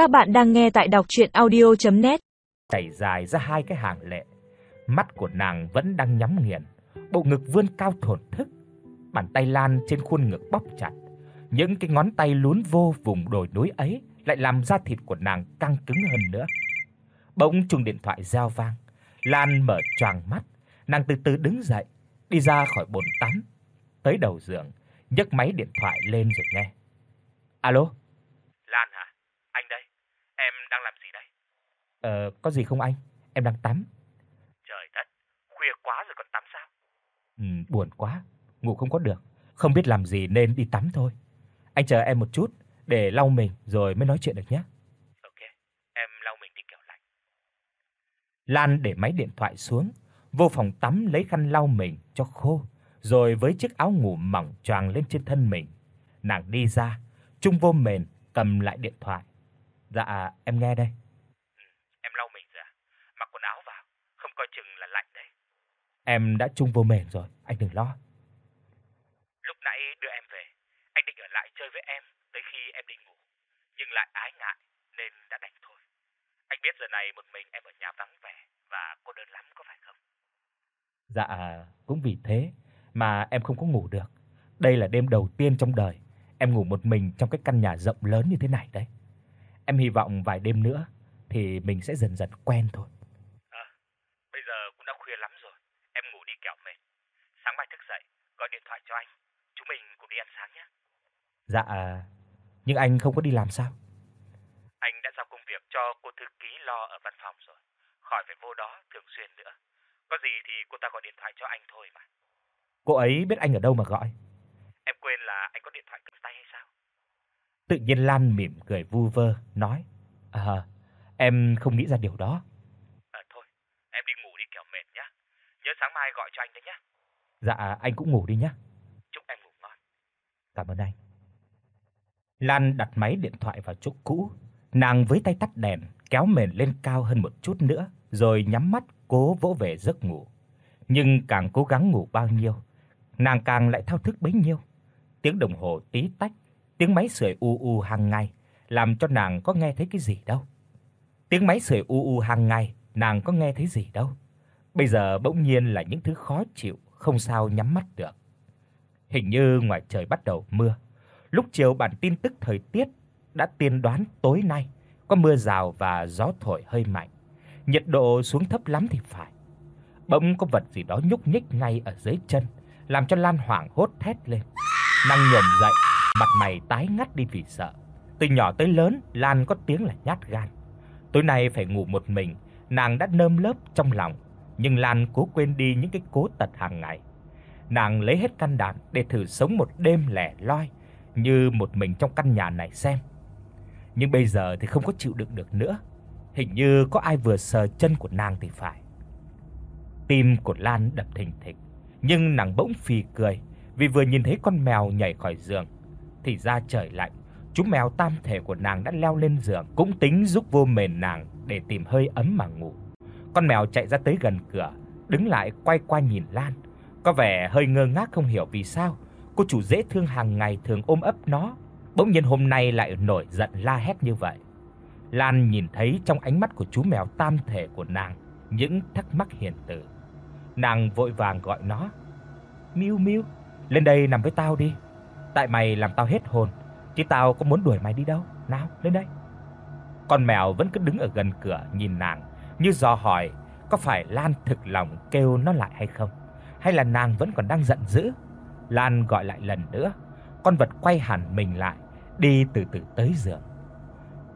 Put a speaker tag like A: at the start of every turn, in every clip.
A: Các bạn đang nghe tại đọc docchuyenaudio.net.
B: Chảy dài ra hai cái hàng lệ. Mắt của nàng vẫn đang nhắm nghiền, bộ ngực vươn cao thổn thức. Bàn tay Lan trên khuôn ngực bóp chặt, những cái ngón tay lún vô vùng đồi núi ấy lại làm da thịt của nàng căng cứng hơn nữa. Bỗng chuông điện thoại reo vang, Lan mở choàng mắt, nàng từ từ đứng dậy, đi ra khỏi bồn tắm, tới đầu giường, nhấc máy điện thoại lên rồi nghe. Alo?
C: Lan hả? Anh đây. Em đang làm gì đây?
B: Ờ có gì không anh? Em đang tắm.
C: Trời đất, khuya quá rồi còn tắm sao?
B: Ừ, buồn quá, ngủ không có được, không biết làm gì nên đi tắm thôi. Anh chờ em một chút để lau mình rồi mới nói chuyện được nhé.
C: Ok, em lau mình đi kiểu lạnh.
B: Lan để máy điện thoại xuống, vô phòng tắm lấy khăn lau mình cho khô, rồi với chiếc áo ngủ mỏng choàng lên trên thân mình, nàng đi ra, trung vô mền cầm lại điện thoại. Dạ, em nghe đây.
C: Ừ, em lau mình rồi à? Mặc quần áo vào, không coi chừng là lạnh đấy.
B: Em đã trung vô mền rồi, anh đừng lo.
C: Lúc nãy đưa em về, anh định ở lại chơi với em tới khi em đi ngủ, nhưng lại ái ngại nên đã đành thôi. Anh biết giờ này một mình em ở nhà vắng vẻ và cô đơn lắm có phải không?
B: Dạ, cũng vì thế mà em không có ngủ được. Đây là đêm đầu tiên trong đời em ngủ một mình trong cái căn nhà rộng lớn như thế này đấy. Em hy vọng vài đêm nữa thì mình sẽ dần dần quen thôi.
C: À, bây giờ cũng đã khuya lắm rồi, em ngủ đi kẻo mệt. Sáng mai thức dậy, gọi điện thoại cho anh, chúng mình cùng đi ăn sáng nhé.
B: Dạ, nhưng anh không có đi làm sao?
C: Anh đã giao công việc cho cô thư ký lo ở văn phòng rồi, khỏi phải vô đó thường xuyên nữa. Có gì thì cô ta gọi điện thoại cho anh thôi mà.
B: Cô ấy biết anh ở đâu mà gọi?
C: Em quên là anh có điện thoại cầm tay hay sao?
B: Tự nhiên Lan mỉm cười vu vơ nói: "À, em không nghĩ ra điều đó."
C: À thôi, em đi ngủ đi kẻo mệt nhá. Nhớ sáng mai gọi cho anh đấy nhá.
B: Dạ, anh cũng ngủ đi nhé.
C: Chúc em ngủ ngon.
B: Cảm ơn anh. Lan đặt máy điện thoại vào chỗ cũ, nàng với tay tắt đèn, kéo mền lên cao hơn một chút nữa, rồi nhắm mắt cố vỗ về giấc ngủ. Nhưng càng cố gắng ngủ bao nhiêu, nàng càng lại thao thức bấy nhiêu. Tiếng đồng hồ tí tách, tiếng máy sưởi u u hàng ngày làm cho nàng có nghe thấy cái gì đâu. Tiếng máy sưởi u u hàng ngày, nàng có nghe thấy gì đâu. Bây giờ bỗng nhiên là những thứ khó chịu, không sao nhắm mắt được. Hình như ngoài trời bắt đầu mưa. Lúc chiều bản tin tức thời tiết đã tiên đoán tối nay có mưa rào và gió thổi hơi mạnh. Nhiệt độ xuống thấp lắm thì phải. Bỗng có vật gì đó nhúc nhích ngay ở dưới chân, làm cho Lan hoảng hốt thét lên. Nàng nhổm dậy, mặt mày tái ngắt đi vì sợ. Từ nhỏ tới lớn, Lan có tiếng là nhát gan. Tối nay phải ngủ một mình, nàng đã nơm lớp trong lòng, nhưng Lan cố quên đi những cái cố tật hàng ngày. Nàng lấy hết can đảm để thử sống một đêm lẻ loi như một mình trong căn nhà này xem. Nhưng bây giờ thì không có chịu đựng được nữa. Hình như có ai vừa sờ chân của nàng thì phải. Tim của Lan đập thình thịch, nhưng nàng bỗng phì cười vì vừa nhìn thấy con mèo nhảy khỏi giường. Thì ra trời lạnh, chú mèo tam thể của nàng đã leo lên giường, cũng tính giúp vô mền nàng để tìm hơi ấm mà ngủ. Con mèo chạy ra tới gần cửa, đứng lại quay qua nhìn Lan, có vẻ hơi ngơ ngác không hiểu vì sao cô chủ dễ thương hàng ngày thường ôm ấp nó, bỗng nhiên hôm nay lại nổi giận la hét như vậy. Lan nhìn thấy trong ánh mắt của chú mèo tam thể của nàng những thắc mắc hiền từ. Nàng vội vàng gọi nó. "Miu Miu, lên đây nằm với tao đi. Tại mày làm tao hết hồn, chứ tao có muốn đuổi mày đi đâu. Nào, lên đây." Con mèo vẫn cứ đứng ở gần cửa nhìn nàng, như dò hỏi có phải Lan thực lòng kêu nó lại hay không, hay là nàng vẫn còn đang giận dữ. Lan gọi lại lần nữa, con vật quay hẳn mình lại, đi từ từ tới giường.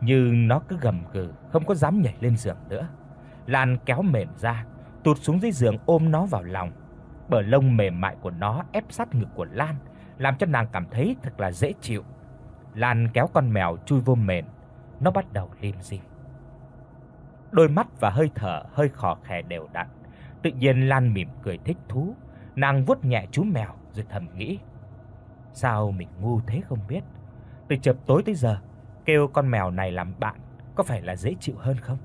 B: Nhưng nó cứ gầm gừ, không có dám nhảy lên giường nữa. Lan kéo mền ra, tụt xuống dưới giường ôm nó vào lòng. Bờ lông mềm mại của nó ép sát ngực của Lan, làm cho nàng cảm thấy thật là dễ chịu. Lan kéo con mèo chui vô mền, nó bắt đầu lim dim. Đôi mắt và hơi thở hơi khò khè đều đặn. Tự nhiên Lan mỉm cười thích thú, nàng vuốt nhẹ chú mèo rồi thầm nghĩ: Sao mình ngu thế không biết. Từ chập tối tới giờ, kêu con mèo này làm bạn có phải là dễ chịu hơn không?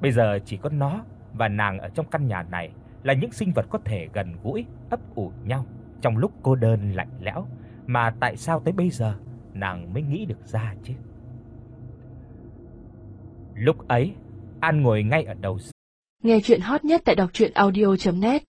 B: Bây giờ chỉ có nó và nàng ở trong căn nhà này là những sinh vật có thể gần gũi, ấp ủ nhau trong lúc cô đơn lạnh lẽo, mà tại sao tới bây giờ nàng mới nghĩ được ra chứ? Lúc ấy, An ngồi ngay ở đầu
D: Nghe truyện hot nhất tại doctruyenaudio.net